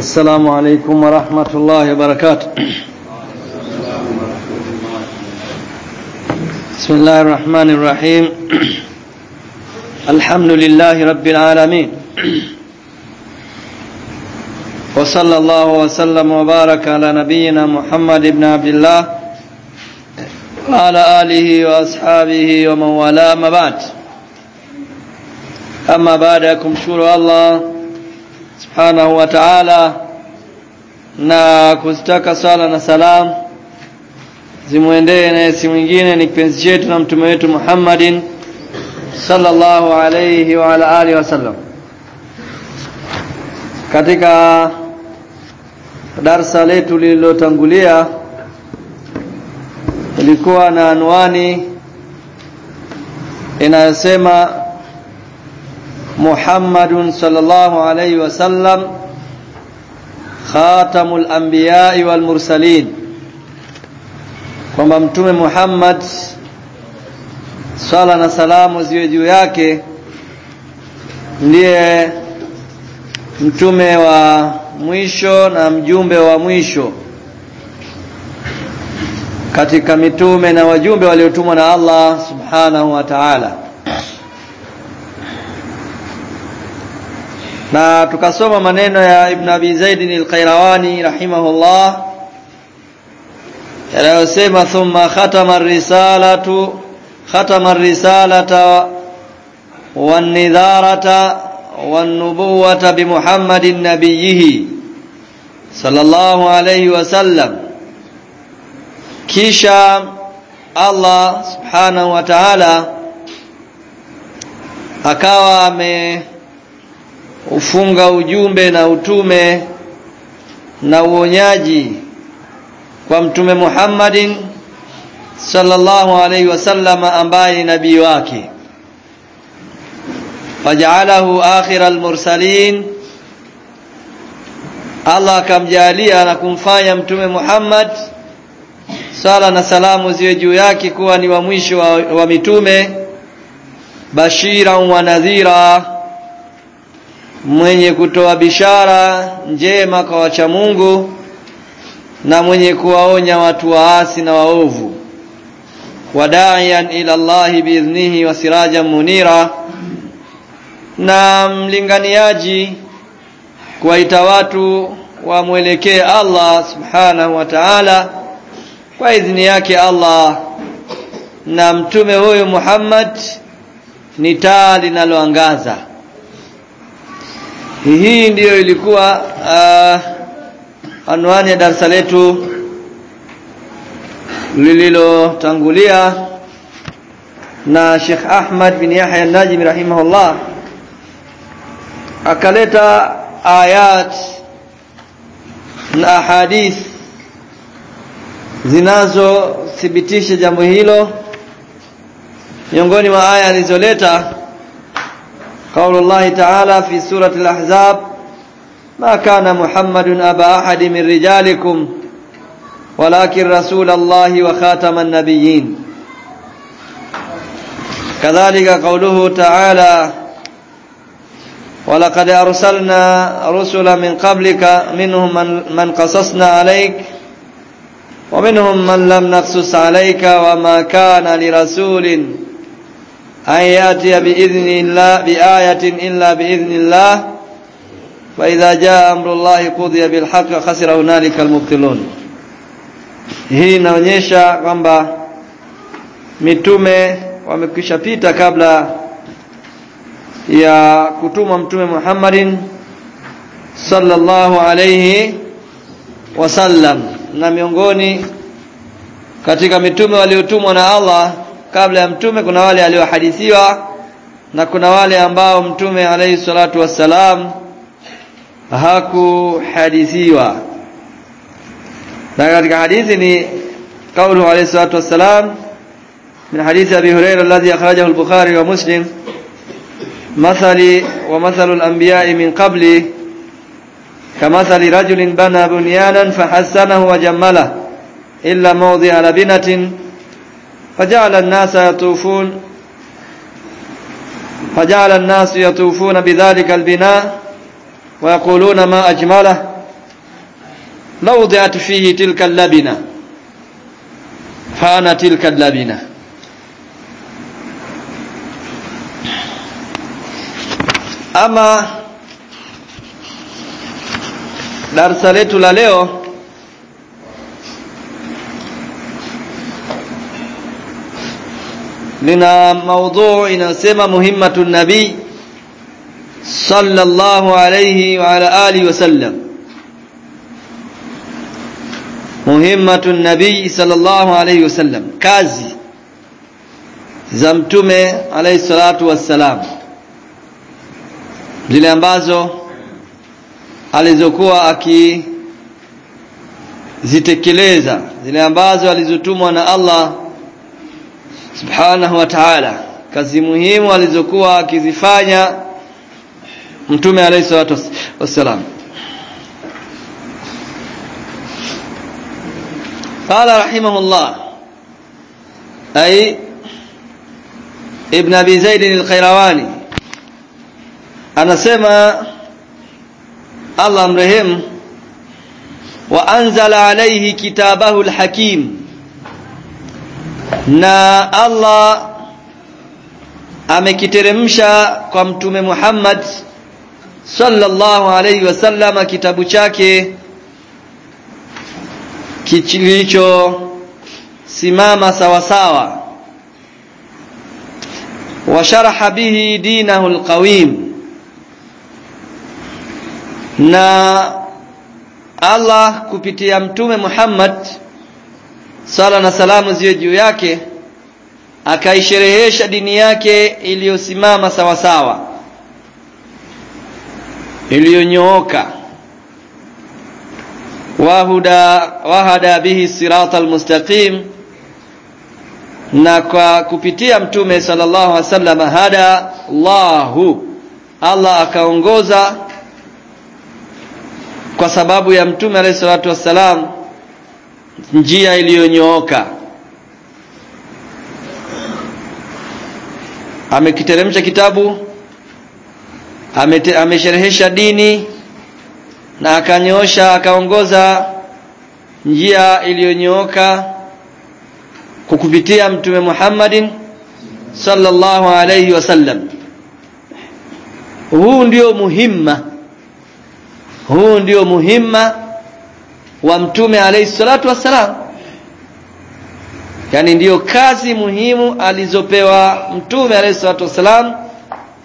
السلام عليكم ورحمة الله وبركاته. بسم الله الرحمن الرحيم. الحمد لله رب العالمين. وصلى الله وسلم وبارك على نبينا محمد بن عبد الله وعلى آله وأصحابه ومن والاه. ما بعد أما بعد kumshukuru Allah subhanahu wa ta'ala na kuzitaka sala na salam. Zimuendee naye si mwingine ni kipenzi chetu na mtume wetu Muhammadin sallallahu alayhi wa ala alihi wasallam katika darsa letu lililotangulia ilikuwa na anwani inayosema Muhammadun صلى الله عليه وسلم خاتم الأنبياء والمرسلين kwamba mtume Muhammad sala na salamu ziwe juu yake ndiye mtume wa mwisho na mjumbe wa mwisho katika mitume na wajumbe waliotumwa na Allah subhanahu wa ta'ala na tukasoma maneno ya Ibn Abi Zaid al-Qayrawani rahimahullah yanayosema thumma khatama ar-risalatu khatama ar-risalata wan-nidharata wan-nubuwata bi Muhammadin nabiyhi sallallahu alayhi wasallam kisha Allah subhanahu wa ta'ala akawa ame ufunga ujumbe na utume na uonyaji kwa mtume Muhammadin sallallahu alaihi wasallam ambaye ni nabii wake. Faj'alahu akhir almursalin Allah akamjalia na kumfanya mtume Muhammad sala na salamu ziwe juu yake kuwa ni wa mwisho wa, wa mitume bashira wa nadhira mwenye kutoa bishara njema kwa wacha Mungu na mwenye kuwaonya watu waasi na waovu. Wadaian ila Allah biiznihi wa sirajan munira. Na mlinganiaji kuwaita watu wamwelekee Allah subhanahu wa ta'ala kwa idhini yake Allah. Na mtume huyu Muhammad ni taa linaloangaza hii ndiyo ilikuwa uh, anwani ya darasa letu lililotangulia na Sheikh Ahmad bin Yahya An-Najmi rahimahullah akaleta ayat na ahadith zinazothibitisha jambo hilo. Miongoni mwa aya alizoleta قول الله تعالى في سورة الأحزاب ما كان محمد أبا أحد من رجالكم ولكن رسول الله وخاتم النبيين. كذلك قوله تعالى ولقد أرسلنا رسلا من قبلك منهم من, قصصنا عليك ومنهم من لم نقصص عليك وما كان لرسول أن يأتي بإذن الله بآية إلا بإذن الله وإذا جاء أمر الله قضي بالحق خسر هنالك المبطلون hii inaonyesha kwamba mitume wamekwisha pita kabla ya kutumwa mtume Muhammadin sallallahu alayhi wasallam na miongoni katika mitume waliotumwa na Allah kabla ya mtume kuna wale aliohadithiwa na kuna wale ambao mtume alayhi salatu wassalam hakuhadithiwa na katika hadithi ni kaulu alayhi salatu wassalam من حديث أبي هريرة الذي أخرجه البخاري ومسلم مثلي ومثل الأنبياء من قبلي كمثل رجل بنى بنيانا فحسنه وجمله إلا موضع لبنة فجعل الناس يطوفون. فجعل الناس يطوفون بذلك البناء ويقولون ما أجمله. lawdiat fihi tilka labina fana tilka labina ama darsa letu lina maudhuu inasema muhimmatu nabii sallallahu alayhi wa ala alihi wasallam muhimmatu nabii sallallahu alayhi wasallam kazi za mtume alayhi salatu wassalam zile ambazo alizokuwa akizitekeleza. Zile ambazo alizotumwa na Allah subhanahu wa ta'ala. Kazi muhimu alizokuwa akizifanya mtume alayhi salatu wassalam. Qala rahimahullah. Ay ibn abi zaid al-qayrawani. Anasema Allah mrehemu wa anzala alayhi kitabahu al-hakim na Allah amekiteremsha kwa mtume Muhammad sallallahu alayhi wasallam kitabu chake kilicho simama sawa sawa wa sharaha bihi dinahu alqawim. Na Allah kupitia mtume Muhammad sala na salamu ziwe juu yake akaisherehesha dini yake iliyosimama sawasawa sawa iliyonyooka. Wahuda wahada bihi sirata almustaqim na kwa kupitia mtume sallallahu alaihi wasallam hada Allahu Allah akaongoza kwa sababu ya mtume alayhi salatu wassalam njia iliyonyooka. Amekiteremsha kitabu amesherehesha dini na akanyoosha akaongoza njia iliyonyooka kwa kupitia mtume Muhammadin sallallahu alayhi wasallam huu ndio muhimma. Huu ndio muhimma wa mtume alayhi salatu wassalam. Yani ndiyo kazi muhimu alizopewa mtume alayhi salatu wasalam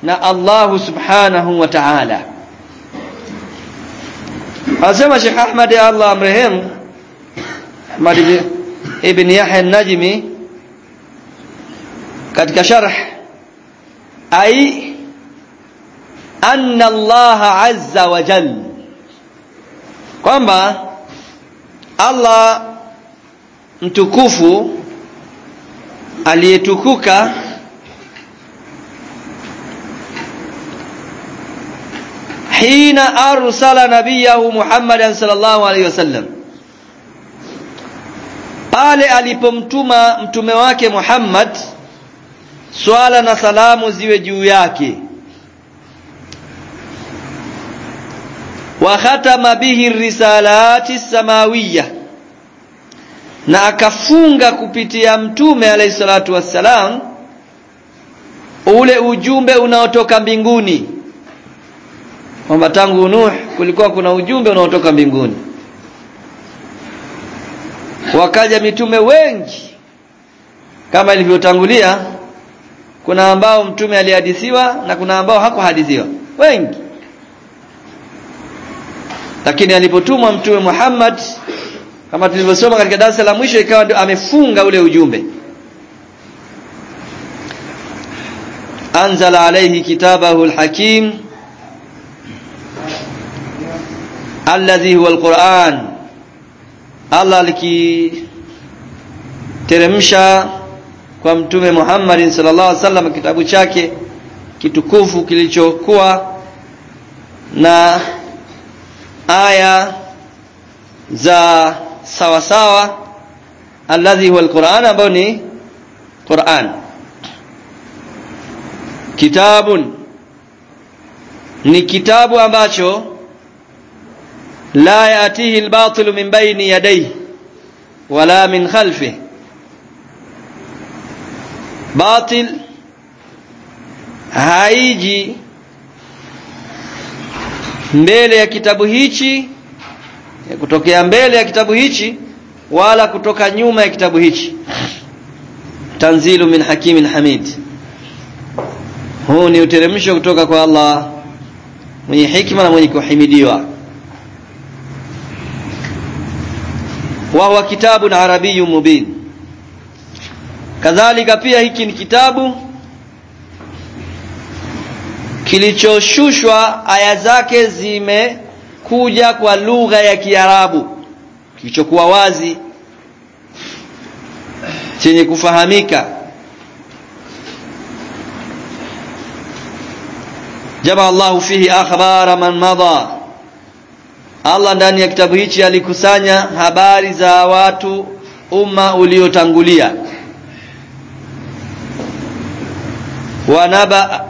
na Allah subhanahu wa ta'ala. Asema Sheikh Ahmad Allah amrehemu Ahmad ibn Yahya an-Najmi katika sharh ai anna Allah azza wa jalla kwamba Allah mtukufu aliyetukuka hina arsala nabiyahu Muhammadan sallallahu alaihi wasallam. Pale alipomtuma mtume wake Muhammad swala na salamu ziwe juu yake wa khatama bihi risalati samawiyya na akafunga kupitia mtume alayhi salatu wassalam ule ujumbe unaotoka mbinguni. Kwamba tangu Nuh kulikuwa kuna ujumbe unaotoka mbinguni. Wakaja mitume wengi kama ilivyotangulia kuna ambao mtume alihadithiwa na kuna ambao hakuhadithiwa. Wengi lakini alipotumwa mtume Muhammad kama tulivyosoma katika darasa la mwisho ikawa ndio amefunga ule ujumbe. Anzala alayhi kitabahu alhakim alladhi huwa alquran. Allah alikiteremsha kwa mtume Muhammad sallallahu alaihi wasallam kitabu chake kitukufu kilichokuwa na aya za sawa sawa alladhi huwa alquran ambao ni Qur'an. Kitabun. Ni kitabu ambacho la yatihi albatil min bayni yadayhi wala min khalfihi. Batil haiji mbele ya kitabu hichi kutokea mbele ya kitabu hichi wala kutoka nyuma ya kitabu hichi. Tanzilu min hakimin hamid huu ni uteremsho kutoka kwa Allah mwenye hikma na mwenye kuhimidiwa. Wa huwa kitabun arabiyyun mubin. Kadhalika pia hiki ni kitabu kilichoshushwa aya zake zimekuja kwa lugha ya Kiarabu. Kilichokuwa wazi chenye kufahamika. Jama Allahu fihi akhbara man madha. Allah ndani ya kitabu hichi alikusanya habari za watu umma uliotangulia. Wanaba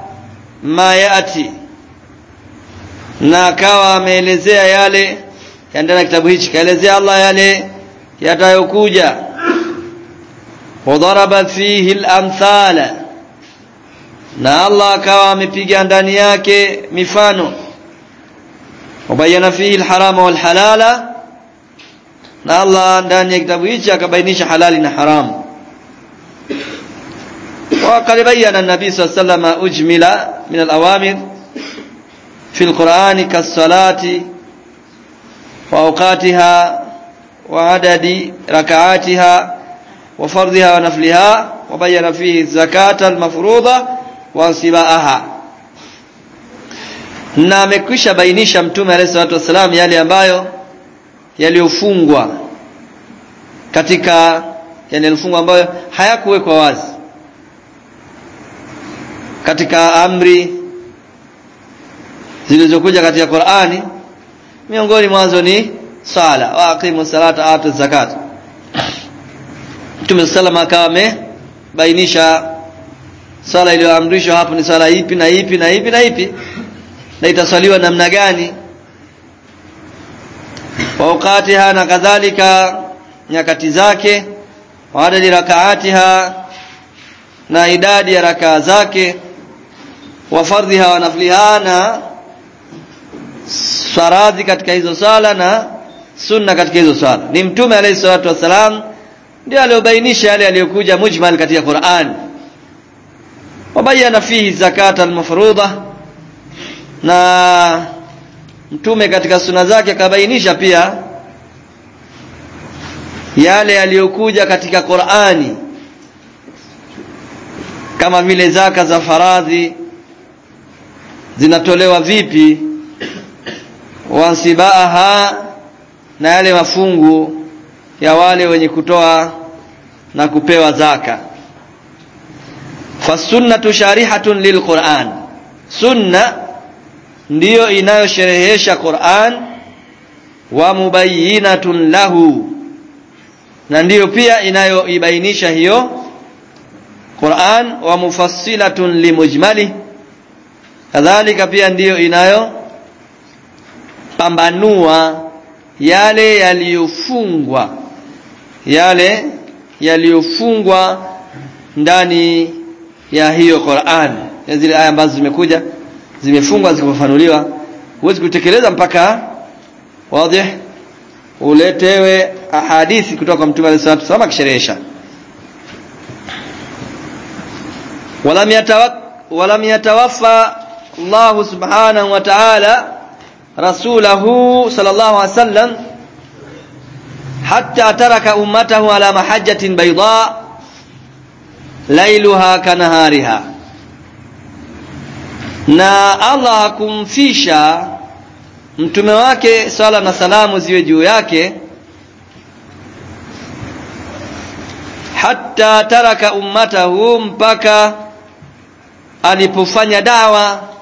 ma yati na akawa ameelezea yale ndani ya kitabu hichi kaelezea Allah yale yatayokuja wadaraba fihi al-amthala na Allah akawa amepiga ndani yake mifano wabayana fihi al-harama wal-halala na Allah ndani ya kitabu hichi akabainisha halali na haramu وقد بين النبي صلى الله عليه وسلم أجمل من الأوامر في القرآن كالصلاة وأوقاتها وعدد ركعاتها وفرضها ونفلها وبين فيه الزكاة المفروضة وانصباءها na amekwisha bainisha mtume alayhi salatu wasalam yale ambayo yaliyofungwa katika yani yaliyofungwa ambayo hayakuwekwa wazi katika amri zilizokuja katika Qur'ani miongoni mwanzo ni sala wa aqimu salata atu zakat. Mtume salama akawa amebainisha sala iliyoamrishwa hapo ni sala ipi na ipi na ipi na ipi na itaswaliwa namna gani. Wa wakatiha na kadhalika nyakati zake. Wa adadi rakaatiha na idadi ya rakaa zake wa fardhiha wa nafliha na faradhi katika hizo sala na sunna katika hizo sala. Ni mtume alayhi salatu wasalam ndio aliyobainisha yale aliyokuja mujmal katika Qur'an. Wabayana fihi zakata almafruḍa na mtume katika sunna zake akabainisha pia yale yaliyokuja katika Qur'ani. Kama vile zaka za faradhi zinatolewa vipi? Wansibaha na yale mafungu ya wale wenye kutoa na kupewa zaka. Fasunnatu sharihatun lilquran sunna ndiyo inayosherehesha Qur'an. Wa mubayyinatun lahu. Na ndiyo pia inayoibainisha hiyo Qur'an. Wa mufassilatun limujmali kadhalika pia ndiyo inayo pambanua yale yaliyofungwa yale yaliyofungwa ndani ya hiyo Qur'an. Zile aya ambazo zimekuja zimefungwa zikafafanuliwa huwezi kutekeleza mpaka wazi uletewe ahadithi kutoka kwa mtume alayhi salatu wasallam kisherehesha wala miatawafa Allah subhanahu wa ta'ala صلى الله عليه wasallam hatta taraka أمته على mahajjatin بيضاء ليلها kanahariha na Allah hakumfisha mtume wake swala na salamu ziwe juu yake hatta taraka ummatahu mpaka alipofanya dawa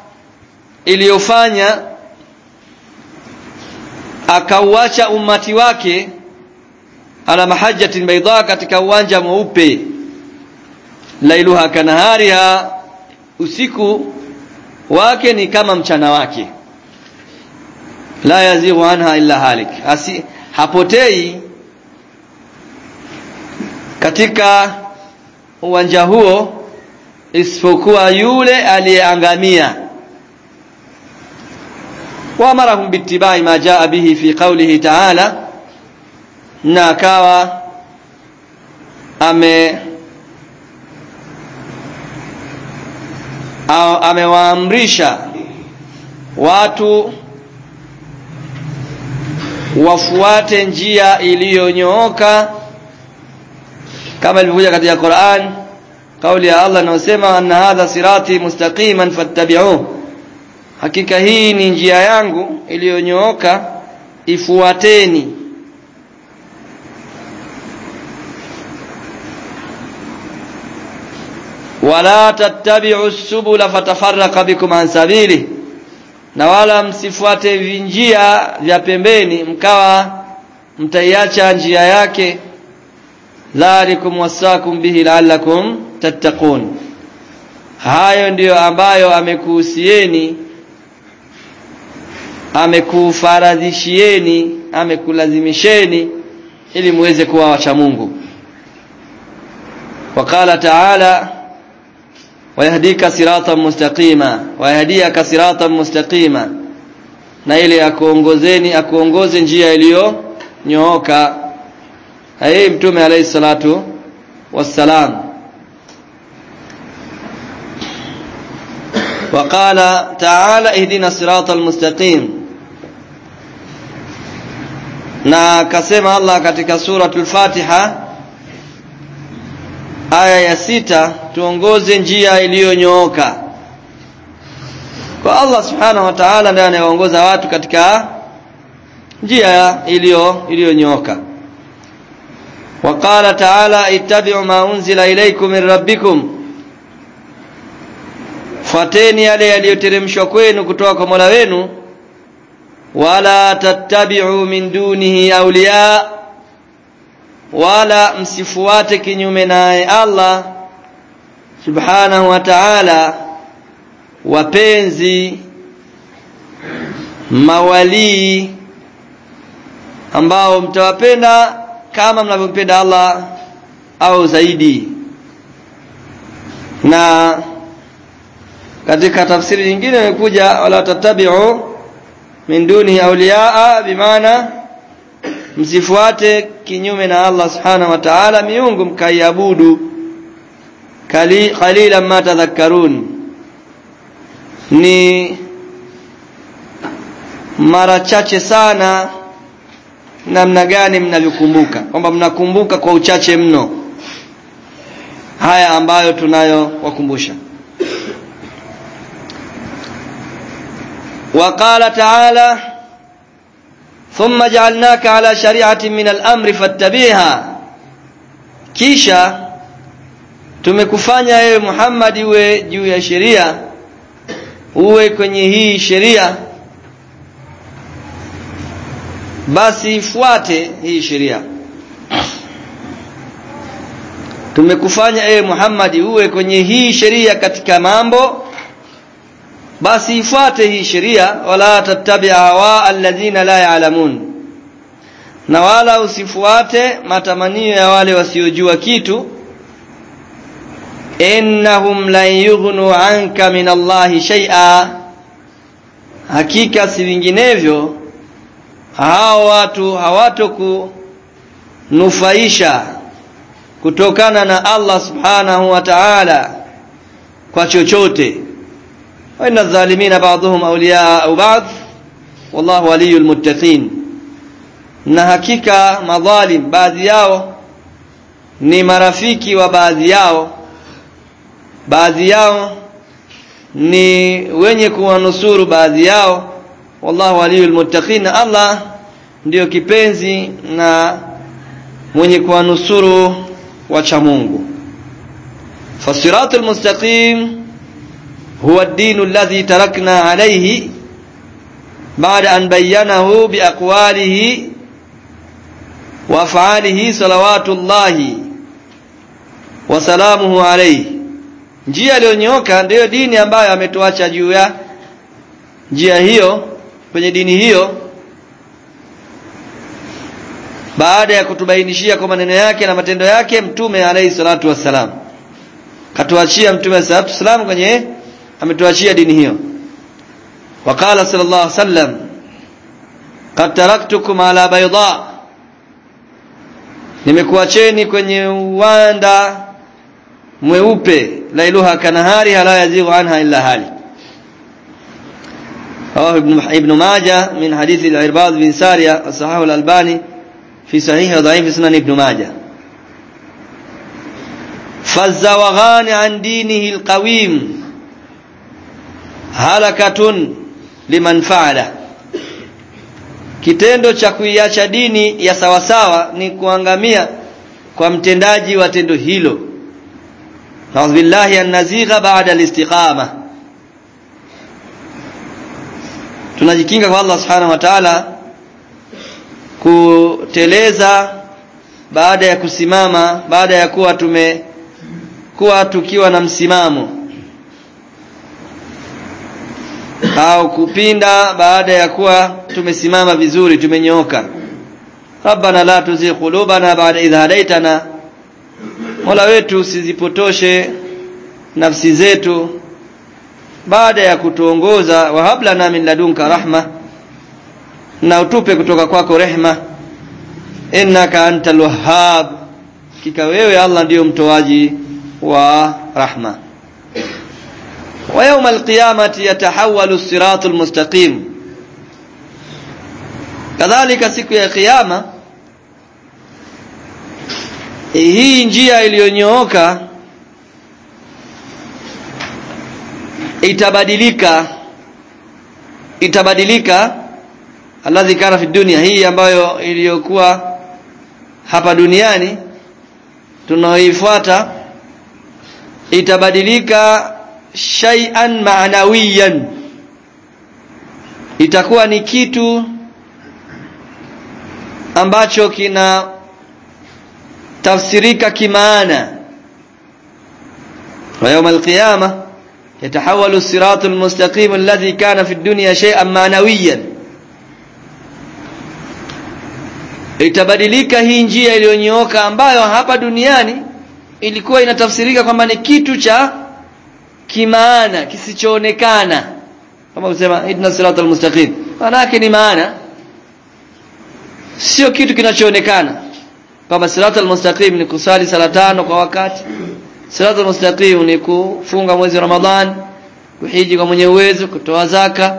iliyofanya akauacha ummati wake ala mahajjatin baydha katika uwanja mweupe. Lailuha kanahariha usiku wake ni kama mchana wake. La yazighu anha illa halik. Asi, hapotei katika uwanja huo isipokuwa yule aliyeangamia waamarahum باتباع ما جاء به في قوله تعالى na akawa ame amewaamrisha watu wafuate njia iliyonyooka kama ilivyokuja katika Qur'an kauli ya Allah inayosema anna hadha sirati mustaqiman fattabi'uhu hakika hii ni njia yangu iliyonyooka ifuateni. Wala tattabi'u subula fatafarraqa bikum an sabili na wala msifuate vinjia vya pembeni mkawa mtaiacha njia yake. Dhalikum wasakum bihi la'allakum tattaqun. Hayo ndiyo ambayo amekuhusieni amekufaradhishieni amekulazimisheni ili muweze kuwa wacha Mungu وقال تعالى ويهديك صراطا مستقيما ويهديك صراطا مستقيما na ile akuongozeni akuongoze njia iliyo nyooka hai mtume alayhi salatu wassalam وقال تعالى اهدنا الصراط المستقيم na akasema Allah katika suratul Fatiha aya ya sita tuongoze njia iliyonyooka kwa Allah subhanahu wa ta'ala ndiye anayeongoza watu katika njia iliyo iliyonyooka وقال تعالى اتبعوا ما انزل اليكم من ربكم fuateni yale yaliyoteremshwa kwenu kutoka kwa Mola wenu wala tattabi'u min dunihi awliya. Wala msifuate kinyume naye Allah subhanahu wa ta'ala. Wapenzi mawalii ambao mtawapenda kama mnavyompenda Allah au zaidi. Na katika tafsiri nyingine imekuja wala tatabi'u min dunihi awliyaa bimaana msifuate kinyume na Allah subhanahu wa ta'ala miungu mkaiabudu. Qalila ma tadhakkarun. Ni mara chache sana namna gani mnavyokumbuka kwamba mnakumbuka kwa uchache mno haya ambayo tunayo wakumbusha وقال تعالى ثم جعلناك على شريعة من الأمر فاتبعها kisha tumekufanya wewe Muhammad uwe juu ya sheria uwe kwenye hii sheria basi fuate hii sheria tumekufanya ewe Muhammad uwe kwenye hii sheria katika mambo basi ifuate hii sheria wala tattabi hawa alladhina la yaalamun na wala usifuate matamanio ya wale wasiojua kitu. Innahum lan yughnu anka min Allahi shay'a. Hakika si vinginevyo hao watu hawatokunufaisha kutokana na Allah subhanahu wa ta'ala kwa chochote wa الظالمين بعضهم أولياء أو بعض. والله ولي المتقين. Na hakika madhalim baadhi yao ni marafiki wa baadhi yao. Baadhi yao ni wenye kuwanusuru baadhi yao. Wallahu waliyul muttaqin Allah ndiyo kipenzi na mwenye kuwanusuru wacha Mungu. Fasiratul mustaqim huwa ad-dinu alladhi tarakna alayhi baada an bayyanahu bi aqwalihi wa af'alihi salawatullahi wa salamuhu alayhi. Njia iliyonyooka ndiyo dini ambayo ametuacha juu ya njia hiyo kwenye dini hiyo baada ya kutubainishia kwa maneno yake na matendo yake mtume alayhi salatu wassalam. Katuachia mtume salatu wassalam kwenye ametuachia dini hiyo صلى الله عليه وسلم قد تركتكم على بيضاء. nimekuacheni kwenye uwanda mweupe lailuha kanahari la yazighu anha illa hali رواه ابن ابن ماجه من حديث العرباض بن سارية الصحاح الألباني في صحيح وضعيف سنن ابن ماجه. فالزوغان عن دينه القويم. halakatun liman faala. Kitendo cha kuiacha dini ya sawasawa ni kuangamia kwa mtendaji wa tendo hilo. Naudhu billahi baada alistiqama. Tunajikinga kwa Allah subhanahu wa ta'ala kuteleza baada ya kusimama baada ya kuwa tume kuwa tukiwa na msimamo au kupinda baada ya kuwa tumesimama vizuri tumenyooka. Rabbana la tuzigh qulubana ba'da idh hadaytana. Mola wetu usizipotoshe nafsi zetu baada ya kutuongoza. Wa hablana min ladunka rahma na utupe kutoka kwako rehma. Innaka antal wahhab kika wewe Allah ndiyo mtoaji wa rahma ويوم القيامة يتحول الصراط المستقيم kadhalika siku ya kiyama hii njia iliyonyooka itabadilika itabadilika alladhi kana fi dunia hii ambayo iliyokuwa hapa duniani tunaoifuata itabadilika shay'an ma'nawiyan itakuwa ni kitu ambacho kina tafsirika kimaana. Wa yawm al-qiyama yatahawalu as-siratu al-mustaqim alladhi kana fi ad-dunya shay'an ma'nawiyan. Itabadilika hii njia iliyonyooka ambayo hapa duniani ilikuwa inatafsirika kwamba ni kitu cha kimaana kisichoonekana. Kama usema idna siratal mustaqim maana ni maana. Sio kitu kinachoonekana. Kama siratal almustaqim ni kusali sala tano kwa wakati. Siratal mustaqim ni kufunga mwezi wa ramadhan kuhiji kwa mwenye uwezo kutoa zaka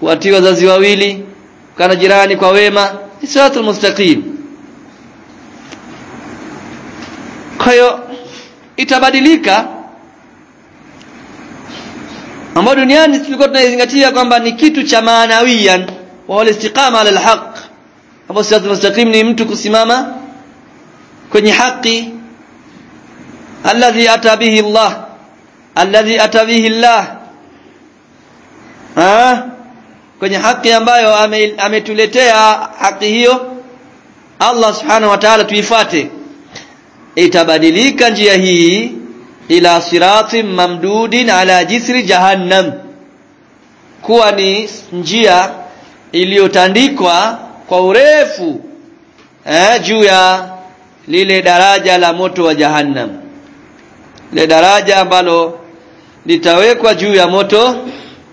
kuatii wazazi wawili kana jirani kwa wema. Ni siratal mustaqim kwa hiyo itabadilika ambao duniani tulikuwa tunaizingatia kwamba ni kitu cha maanawiyan wa istiqama ala alhaq. Ambao siratul mustaqim ni mtu kusimama kwenye haki alladhi ata bihi Allah. Alladhi ata bihi Allah. Ha? Kwenye haki ambayo ametuletea haki hiyo Allah subhanahu wa ta'ala tuifuate itabadilika njia hii ila siratin mamdudin ala jisri jahannam. Kuwa ni njia iliyotandikwa kwa urefu eh, juu ya lile daraja la moto wa jahannam. Lile daraja ambalo litawekwa juu ya moto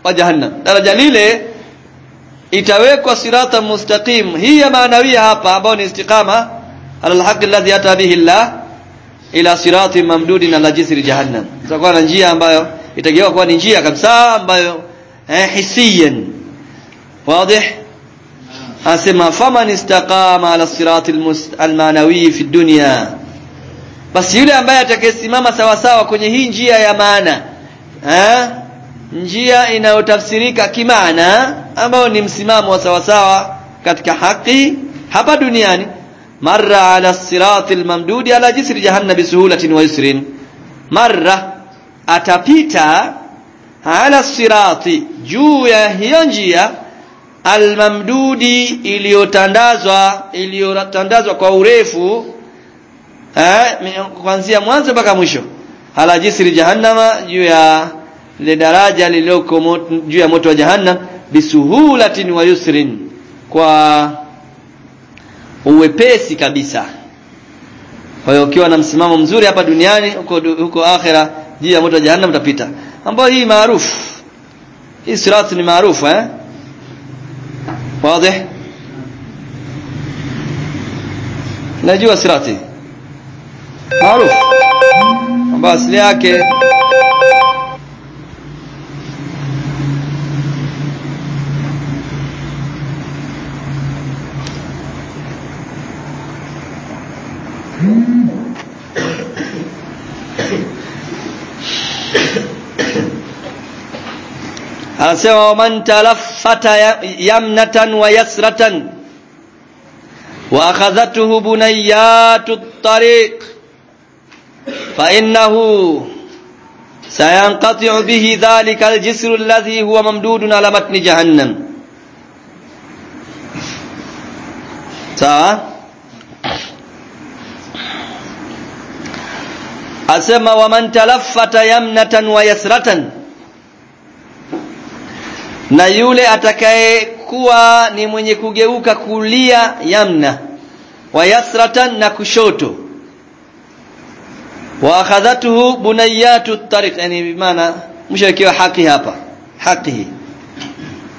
wa jahannam. Daraja lile itawekwa sirata mustaqim. Hii ya maanawia hapa ambayo ni istiqama ala alhaq alladhi ata bihi Allah ila sirati mamdudi na la jisri jahannam. Itakuwa na njia ambayo itageuka kuwa ni njia kabisa ambayo eh, hisiyan wazi asema faman istaqama ala sirati almanawi fi dunya. Basi yule ambaye atakayesimama sawa sawa kwenye hii njia ya maana eh, njia inayotafsirika kimaana ambayo ni msimamo wa sawa sawa katika haki hapa duniani marra ala sirati almamdudi ala jisri jahannam bisuhulatin wa yusrin. Marra atapita ala sirati juu ya hiyo njia almamdudi iliyotandazwa iliyotandazwa kwa urefu eh kuanzia mwanzo mpaka mwisho. Ala jisri jahannama juu ya le daraja lililoko juu ya moto wa jahannam bisuhulatin wa yusrin. Kwa uwepesi kabisa. Kwa hiyo ukiwa na msimamo mzuri hapa duniani huko huko akhera juu ya moto wa jahannam utapita. Ambayo hii maarufu. Hii sirati ni maarufu eh? Wazi? Najua sirati. Maarufu. Ambayo asili yake anasema waman talaffata yamnatan wa yasratan wa akhadhatuhu bunayatu at-tariq fa innahu sayanqati'u bihi dhalika al-jisru alladhi huwa mamdudun ala matni jahannam sawa asema waman talaffata yamnatan wa yasratan na yule atakayekuwa ni mwenye kugeuka kulia yamna wa yasratan na kushoto wa akhadhatuhu bunayatu tariq yani bimaana mshakiwa haki hapa haki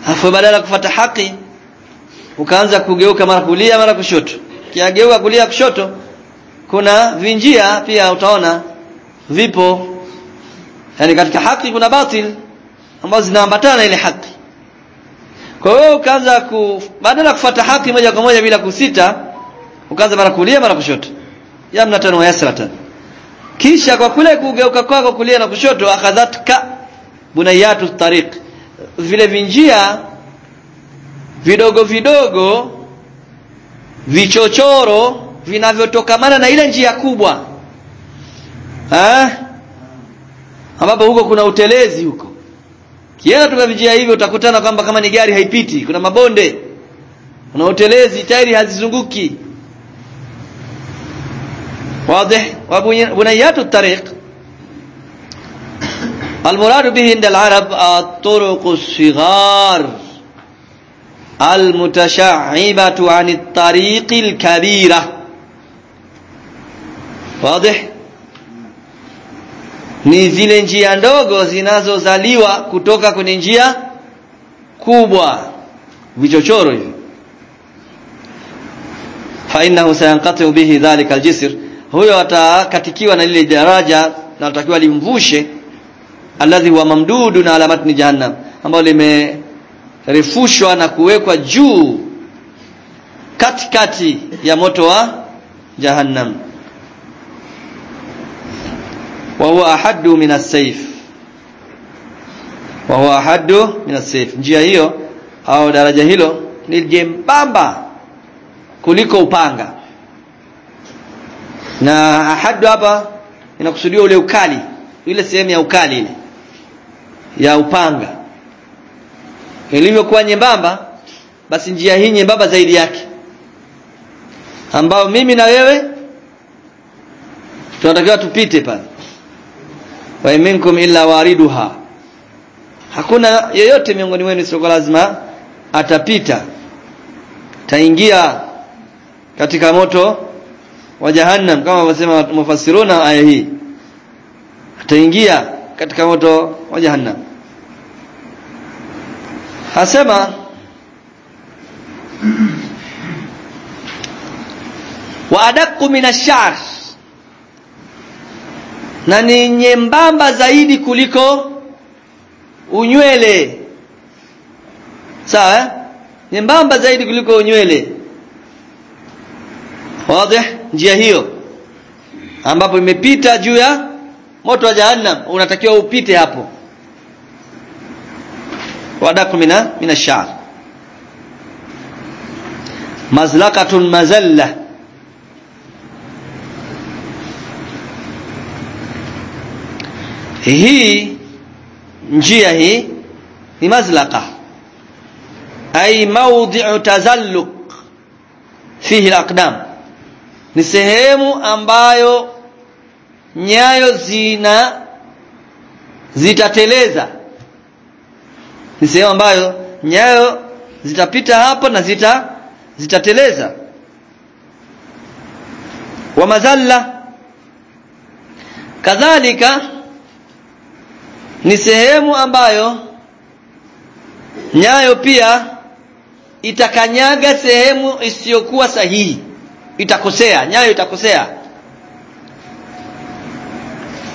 afu badala kufata haki ukaanza kugeuka mara kulia mara kushoto. Kiageuka kulia kushoto kuna vinjia pia utaona vipo. Yani katika haki kuna batil ambazo zinaambatana ile haki kwa hiyo ukaanza ku badala kufuata haki moja kwa moja bila kusita ukaanza mara kulia mara kushoto. Yamnatan wa yasratan kisha kwa kule kugeuka kwako kulia na kushoto akhadhatka bunayatu tariq. Vile vinjia vidogo vidogo vichochoro vinavyotokamana na ile njia kubwa. Eh? Ambapo huko kuna utelezi huko kienda tuka vijia hivyo utakutana kwamba kama ni gari haipiti kuna mabonde kuna utelezi tairi hazizunguki واضح وبنيات الطريق المراد به عند العرب الطرق الصغار المتشعبة عن الطريق الكبيرة واضح ni zile njia ndogo zinazozaliwa kutoka kwenye njia kubwa. Vichochoro hivi. Fa innahu sayanqati bihi dhalika aljisr. Huyo atakatikiwa na lile daraja na atakiwa limvushe alladhi huwa mamdudu na ala matni jahannam ambalo limerefushwa na kuwekwa juu katikati ya moto wa jahannam wa huwa ahaddu min wa huwa ahaddu min as-sayf. Njia hiyo au daraja hilo ni jembamba kuliko upanga. Na ahaddu hapa inakusudiwa ule ukali ile sehemu ya ukali ile ya upanga. Ilivyokuwa nyembamba basi njia hii nyembamba zaidi yake. Ambao mimi na wewe tunatakiwa tupite pale wa minkum illa wariduha. Hakuna yeyote miongoni mwenu sio lazima atapita. Taingia katika moto wa jahannam kama wasema mufassiruna aya hii. Ataingia katika moto wa jahannam. Hasema wa adaqqu min ash-sha'r na ni nyembamba zaidi kuliko unywele. Sawa eh? nyembamba zaidi kuliko unywele. Wazi njia hiyo. Ambapo imepita juu ya moto wa jahannam unatakiwa upite hapo. Wadaku mina mina sha'r mazlaqatun mazalla hii njia hii ni mazlaqa. Ay mawdi'u tazalluq fihi al-aqdam. Ni sehemu ambayo nyayo zina zitateleza. Ni sehemu ambayo nyayo zitapita hapo na zita zitateleza. Wa mazalla. Kadhalika ni sehemu ambayo nyayo pia itakanyaga sehemu isiyokuwa sahihi. Itakosea nyayo itakosea.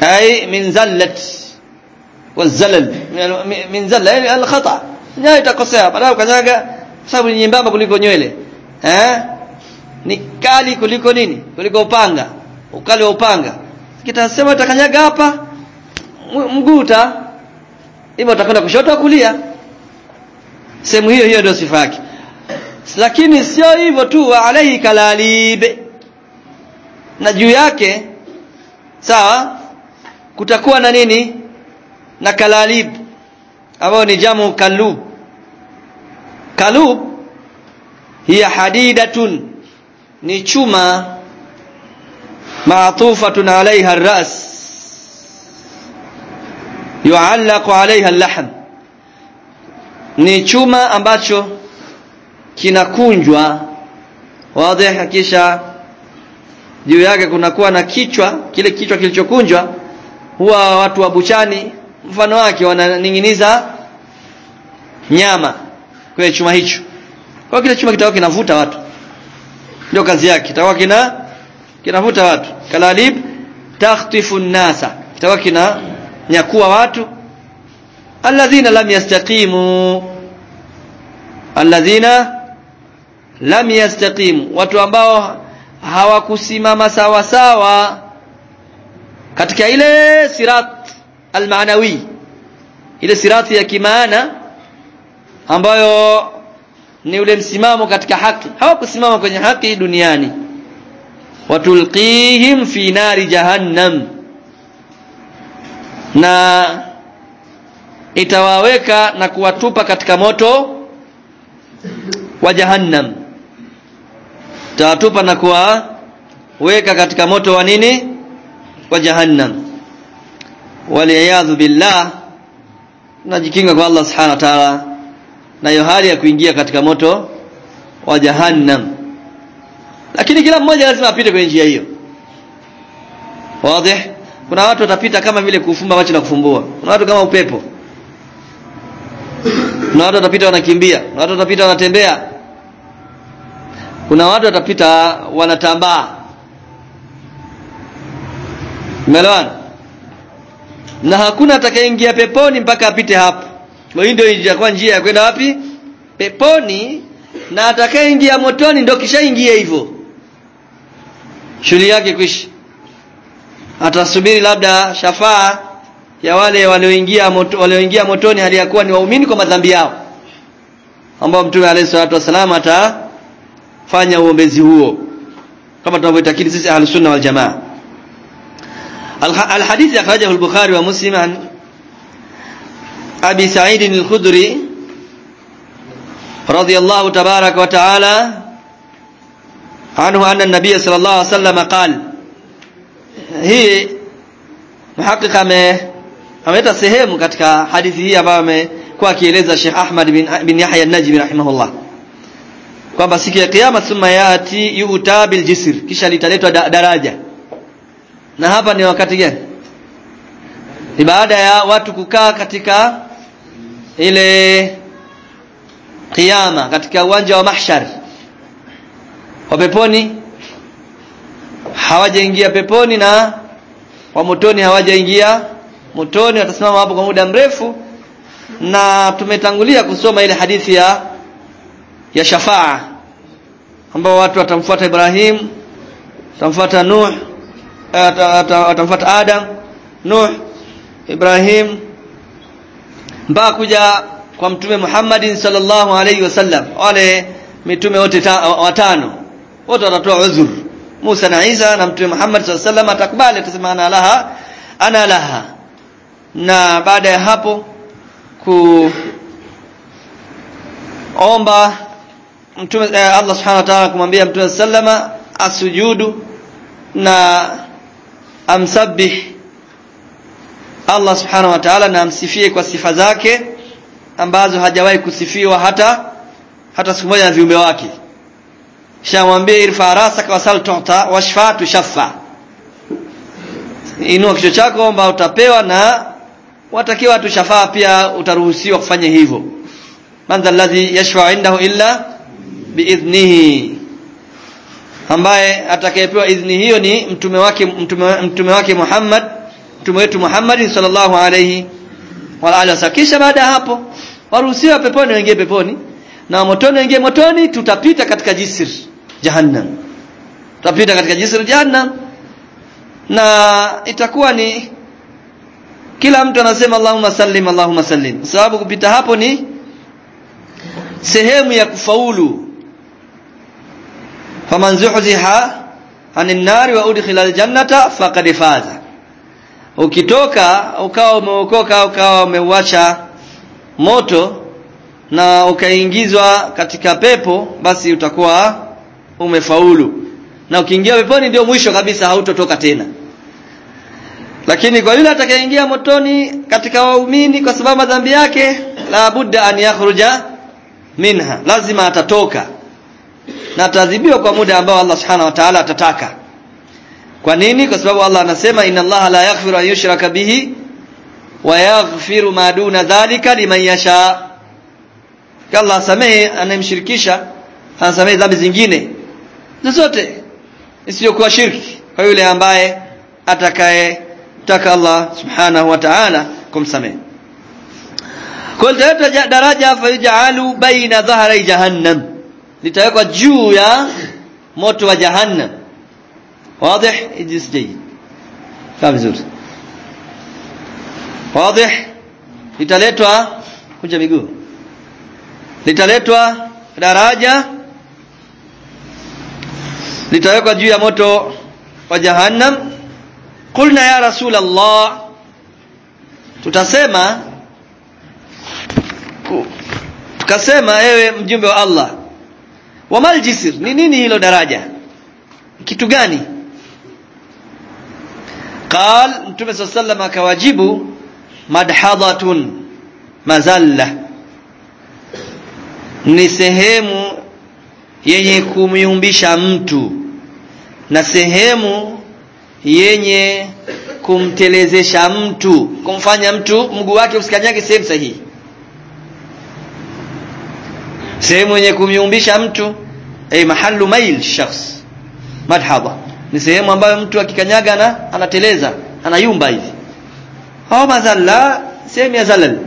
Ay min zallat wazalal min alkhata. Nyayo itakosea baada ukanyaga sababu ni nyembamba kuliko nywele. Eh? Ni kali kuliko nini? Kuliko upanga. Ukali wa upanga. Kitasema itakanyaga hapa mguu uta hivyo utakwenda kushoto au kulia? Sehemu hiyo hiyo ndio sifa yake. Lakini sio hivyo tu wa alaihi kalalibe na juu yake sawa kutakuwa na nini? Na kalalib ambayo ni jamu kalub. Kalub hiya hadidatun ni chuma maatufatun alaiha ras yuallaku alaiha lahn ni chuma ambacho kinakunjwa. Wazi kisha juu yake kunakuwa na kichwa kile kichwa kilichokunjwa. Huwa watu wa buchani mfano wake wananing'iniza nyama kwenye chuma hicho. Kwa kile chuma kitakuwa kinavuta watu. Ndio kazi yake. Kitakuwa kina kinavuta watu. Kalalib takhtifu nasa kitakuwa kina nyakua watu. Alladhina lam yastaqimu. Alladhina lam yastaqimu. Watu ambao hawakusimama sawa sawa katika ile sirat almaanawi ile sirati ya kimaana ambayo ni ule msimamo katika haki. Hawakusimama kwenye haki duniani. Watulqihim fi nari jahannam na itawaweka na kuwatupa katika moto wa jahannam. Itawatupa na kuwaweka katika moto wa nini? Wa jahannam. Waliyadhu billah. Najikinga kwa Allah subhanahu wa ta'ala nayo hali ya kuingia katika moto wa jahannam. Lakini kila mmoja lazima apite kwenye njia hiyo. Wazi kuna watu watapita kama vile kufumba macho na kufumbua. Kuna watu kama upepo. Kuna watu watapita wanakimbia. Kuna watu watapita wanatembea. Kuna watu watapita wanatambaa. Umeelewana? Na hakuna atakayeingia peponi mpaka apite hapo. Hiyo ndio itakuwa njia ya kwenda wapi? Peponi. Na atakayeingia motoni ndio kishaingia hivyo. Shughuli yake kwisha atasubiri labda shafaa ya wale walioingia moto, walioingia motoni hali ya kuwa ni waumini kwa madhambi yao ambao mtume alayhi salatu wasallam atafanya uombezi huo kama tunavyoitakidi sisi ahlus sunna wal jamaa الحديث أخرجه البخاري ومسلم عن أبي سعيد الخدري رضي الله تبارك وتعالى عنه أن النبي صلى الله عليه وسلم قال hii muhaqiq ame ameleta sehemu katika hadithi hii ambayo amekuwa akieleza Sheikh Ahmad bin, bin Yahya an-Najmi rahimahullah. Kwamba siku ya kiyama thumma yati yutabil jisr kisha litaletwa da, daraja. Na hapa ni wakati gani? Ni baada ya watu kukaa katika ile kiyama katika uwanja wa mahshar. Wa peponi hawajaingia peponi na wa motoni hawajaingia motoni watasimama hapo kwa muda mrefu. Na tumetangulia kusoma ile hadithi ya ya shafaa ambao watu watamfuata Ibrahim watamfuata Nuh watamfuata Adam Nuh Ibrahim mpaka kuja kwa mtume Muhammadin sallallahu alaihi wasallam. Wale mitume wote watano wote watatoa uzur Musa na Isa na mtume Muhammad sallallahu alaihi wasallam atakubali atasema ana laha ana laha. Na baada ya hapo kuomba mtume eh, Allah subhanahu wa ta'ala kumwambia mtume sallama asujudu na amsabih Allah subhanahu wa ta'ala na amsifie kwa sifa zake ambazo hajawahi kusifiwa hata hata siku moja na viumbe wake shamwambia irfa rasaka wasal tuta washfa tushaffa. Inua kichwa chako omba utapewa na watakiwa tushafaa pia utaruhusiwa kufanya hivyo. Man dha alladhi yashfa indahu illa biidhnihi. Ambaye atakayepewa idhni hiyo ni mtume wake mtume, mtume wake Muhammad mtume wetu Muhammad sallallahu alayhi wa alihi wasallam. Kisha baada ya hapo waruhusiwa peponi waingie peponi. Na motoni waingie motoni tutapita katika jisr jahannam. Tutapita katika jisr jahannam. Na itakuwa ni kila mtu anasema Allahumma sallim Allahumma sallim. Sababu kupita hapo ni sehemu ya kufaulu. Faman zuhziha anin nari wa udkhila aljannata faqad faza. Ukitoka ukawa umeokoka ukawa umeuacha moto na ukaingizwa katika pepo basi utakuwa umefaulu. Na ukiingia peponi ndio mwisho kabisa hautotoka tena. Lakini kwa yule atakayeingia motoni katika waumini kwa sababu madhambi yake la budda an yakhruja minha. Lazima atatoka. Na atadhibiwa kwa muda ambao Allah subhanahu wa ta'ala atataka. Kwa nini? Kwa sababu Allah anasema inna Allah la yaghfiru an yushraka bihi wa yaghfiru ma duna dhalika liman yasha. Allah samehe anayemshirikisha anasamehe dhambi zingine na zote isiyokuwa shirki. Kwa yule ambaye atakaye taka Allah subhanahu wa ta'ala kumsamehe. Kul litaleta daraja fayaj'alu baina dhahri jahannam. Litawekwa juu ya moto wa jahannam. Wadih jinsi jayyid vizuri. Wadih litaletwa kunja miguu. Litaletwa daraja litawekwa juu ya moto wa jahannam. Qulna ya rasul allah tutasema tukasema ewe mjumbe wa Allah wamal jisir ni nini hilo daraja? Kitu gani? Qal mtume sallallahu akawajibu madhadatun mazalla ni sehemu yenye kumyumbisha mtu na sehemu yenye kumtelezesha mtu kumfanya mtu mguu wake usikanyage sehemu sahihi. Sehemu yenye kumyumbisha mtu ay mahallu mail shakhs madhaba ni sehemu ambayo mtu akikanyaga na anateleza anayumba hivi. Au mazalla sehemu ya zalal.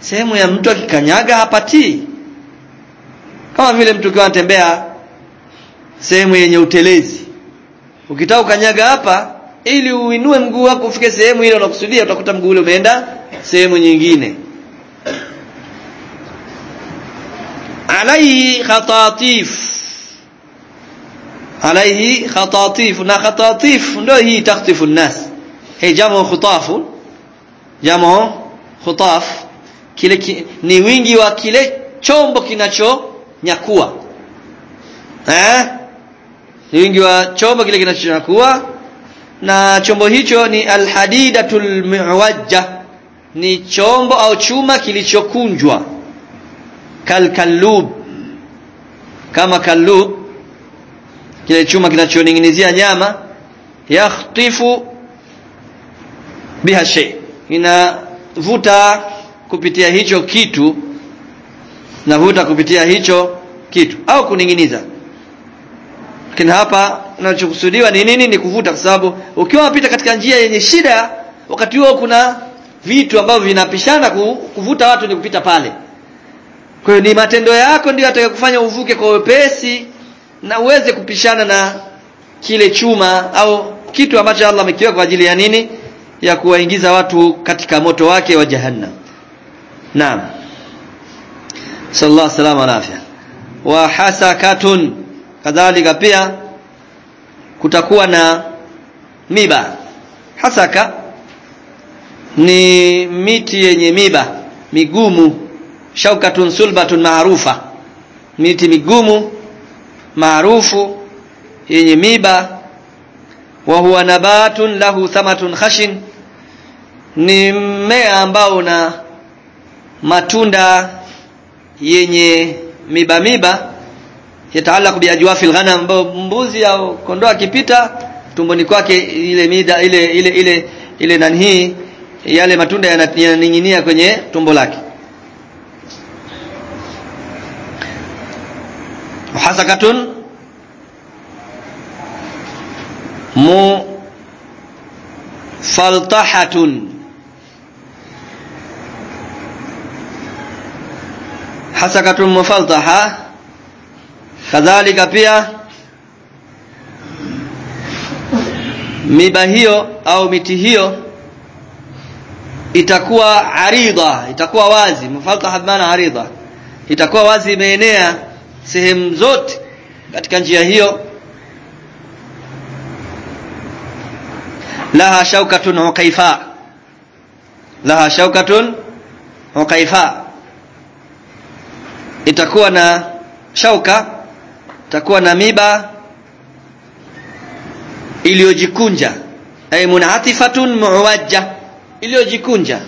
Sehemu ya mtu akikanyaga hapatii kama vile mtu ukiwa anatembea sehemu yenye utelezi. Ukitaka ukanyaga hapa ili uinue mguu wako ufike sehemu ile unakusudia utakuta mguu ule umeenda sehemu nyingine. Alaihi khatatif alaihi khatatif na khatatif ndio hii takhtifu nnas hii jamu khutafu. Jamu khutaf. Kile ki, ni wingi wa kile chombo kinachonyakua eh? Wingi wa chombo kile kinachonyakua na chombo hicho ni alhadidatul muwajja ni chombo au chuma kilichokunjwa. Kalkalub kama kalub kile chuma kinachoning'inizia nyama. Yakhtifu biha shay. Inavuta kupitia hicho kitu navuta kupitia hicho kitu au kuning'iniza. Lakini hapa unachokusudiwa ni nini? Ni kuvuta kwa sababu ukiwa unapita katika njia yenye shida wakati huo kuna vitu ambavyo vinapishana kuvuta watu ni kupita pale. Kwa ni matendo yako ndio atakayokufanya uvuke kwa wepesi na uweze kupishana na kile chuma au kitu ambacho Allah amekiweka kwa ajili ya nini? Ya kuwaingiza watu katika moto wake wa jahannam. Naam sallallahu الله wasallam afya. Wa hasakatun kadhalika pia kutakuwa na miba. Hasaka ni miti yenye miba migumu shaukatun sulbatun maarufa. Miti migumu maarufu yenye miba. Wa huwa nabatun lahu thamatun khashin ni mmea ambao una matunda yenye miba miba yataalaku biajwafi alghanam ambao mbuzi au kondoo akipita tumboni kwake ile mida ile ile ile ile nani hii yale matunda yananing'inia kwenye tumbo lake. Hasakatun mufaltahatun hasakatun mufaltaha kadhalika pia miba hiyo au miti hiyo itakuwa aridha itakuwa wazi. Mufaltaha maana aridha itakuwa wazi imeenea sehemu zote katika njia hiyo. Laha shaukatun ukaifa laha shaukatun uqaifa itakuwa na shauka itakuwa na miba iliyojikunja. Ay munatifatun muwajja iliyojikunja.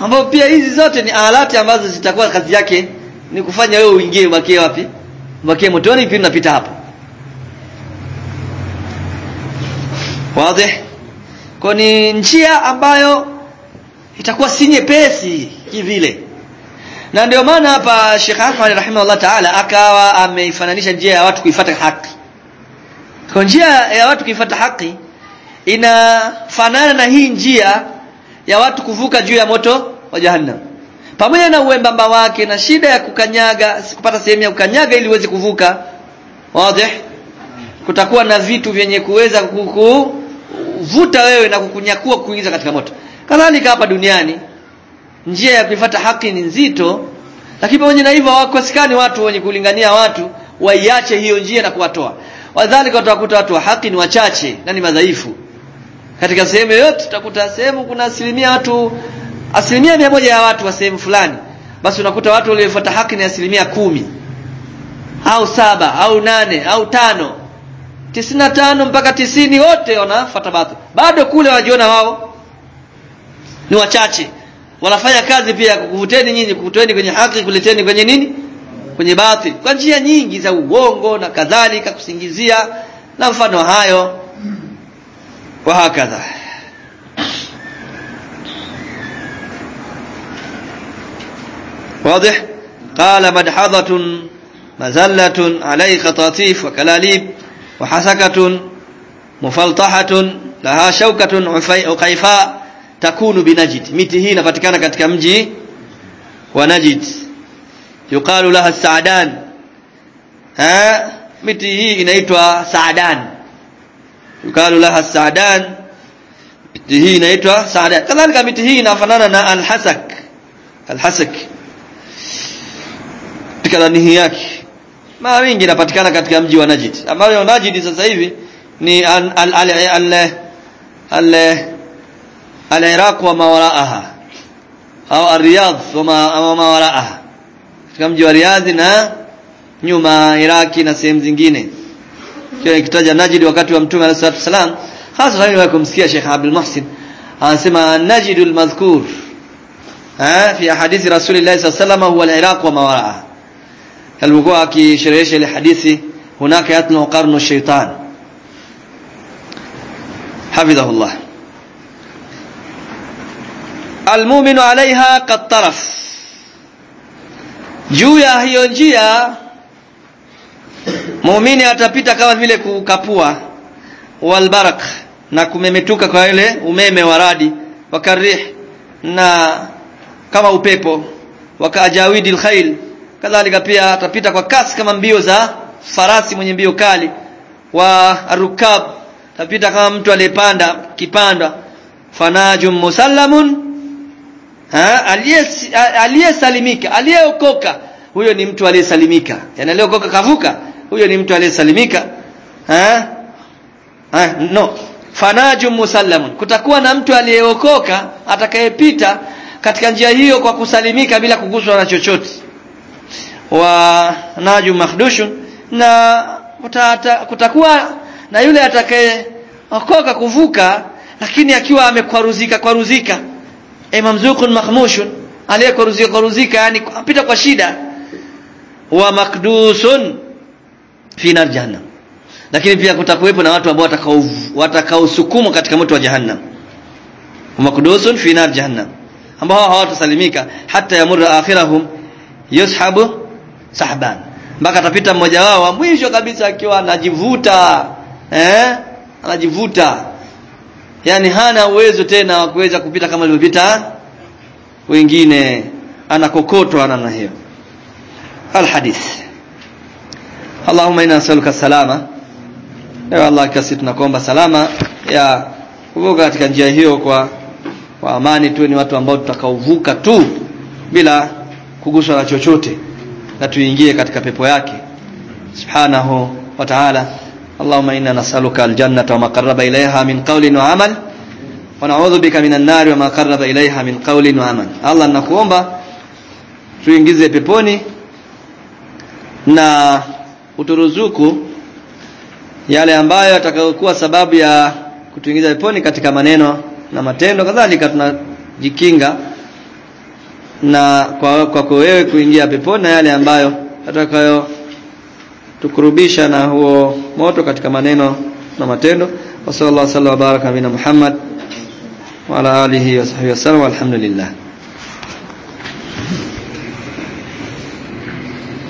Ambapo pia hizi zote ni alati ambazo zitakuwa kazi yake ni kufanya wewe uingie ubakie wapi? Ubakie motoni pia unapita hapo. Wazi? Kwa ni njia ambayo itakuwa si nyepesi kivile na ndio maana hapa Sheikh Ahmad rahimahullah ta'ala akawa ameifananisha njia ya watu kuifuata haki. Kwa njia ya watu kuifuata haki inafanana na hii njia ya watu kuvuka juu ya moto wa jahannam. Pamoja na uembamba wake na shida ya kukanyaga kupata sehemu ya kukanyaga ili uweze kuvuka wazi kutakuwa na vitu vyenye kuweza kukuvuta wewe na kukunyakua kuingiza katika moto. Kadhalika hapa duniani njia ya kuifuata haki ni nzito lakini pamoja na hivyo hawakosekani watu wenye kulingania watu waiache hiyo njia na kuwatoa. Wadhalika utakuta watu wa haki ni wachache na ni madhaifu. Katika sehemu yoyote utakuta sehemu kuna asilimia watu asilimia mia moja ya watu wa sehemu fulani basi unakuta watu waliofuata haki ni asilimia kumi au saba au nane au tano. Tisini na tano mpaka tisini wote wanafuata batil bado kule wajiona wao. Ni wachache wanafanya kazi pia kukuvuteni nyinyi kukutoeni kwenye haki kuleteni kwenye nini kwenye batil kwa njia nyingi za uongo na kadhalika kusingizia na mfano hayo wa hakadha واضح قال مدحضة مزلة عليه خطاطيف وكلاليب وحسكة مفلطحة لها شوكة عقيفاء takunu binajid miti hii inapatikana katika mji wa Najid yuqalu laha saadan ha? Miti hii inaitwa saadan yuqalu laha saadan miti hii inaitwa saadan kadhalika miti hii inafanana na alhasak. Alhasak. Tikadanihi yake. Mara nyingi inapatikana katika mji wa Najid ambayo Najid sasa hivi ni al al al, al, al العراق وما وراءها أو الرياض وما ما وراءها. كم جوا رياضنا نيوما عراقي نسيم زنجينة كيف كتاج نجد وقت يوم تومي الله سبحانه وتعالى خاصة رأي لكم سيا شيخ عبد المحسن. آه، أسمى نجد المذكور. آه، في أحاديث رسول الله صلى الله عليه وسلم هو العراق وما وراءها. الوقوع كي شريش الحديث هناك يتنو قرن الشيطان. حفظه الله. Almu'minu alaiha kattaraf juu ya hiyo njia muumini atapita kama vile kukapua walbarak na kumemetuka kwa ile umeme wa radi wakarih na kama upepo wakaajawidi alkhail. Kadhalika pia atapita kwa kasi kama mbio za farasi mwenye mbio kali wa rukab atapita kama mtu aliyepanda kipanda. Fanajum musallamun aliyesalimika aliyeokoka huyo ni mtu aliyesalimika. Yani aliyeokoka kavuka huyo ni mtu aliyesalimika. No. Fanaju musallamun. Kutakuwa na mtu aliyeokoka atakayepita katika njia hiyo kwa kusalimika bila kuguswa na chochote. Wa naju mahdushun na kutata, kutakuwa na yule atakayeokoka kuvuka lakini akiwa amekwaruzika kwaruzika e mamzukun mahmushun aliyekwaruzika kwaruzika yani apita kwa shida. Wa makdusun fi nar jahannam. Lakini pia kutakuwepo na watu ambao watakao watakaosukumwa katika moto wa jahannam. Makdusun fi nar jahannam. Ambao hawatasalimika hata yamurra akhirahum yushabu sahban. Mpaka atapita mmoja wao wa mwisho kabisa akiwa anajivuta. Eh? Anajivuta yani hana uwezo tena wa kuweza kupita kama alivyopita wengine. Anakokotwa na hiyo. Alhadith Allahumma inna nas'aluka salama. Ya Allah kasi tunakuomba salama ya kuvuka katika njia hiyo kwa kwa amani tu ni watu ambao tutakaovuka tu bila kuguswa na chochote na tuingie katika pepo yake. Subhanahu wa ta'ala Allahumma إنا نسألك الجنة وما قرب إليها من قول وعمل ونعوذ بك من النار وما قرب إليها من قول وعمل الله nakuomba tuingize peponi na uturuzuku yale ambayo atakayokuwa sababu ya kutuingiza peponi katika maneno na matendo. Kadhalika tunajikinga na kwa kwako wewe kuingia peponi na yale ambayo atakayo tukurubisha na huo moto katika maneno na matendo. Wa sallallahu alaihi wa baraka Muhammad wa ala alihi wa sahbihi wasallam walhamdulillah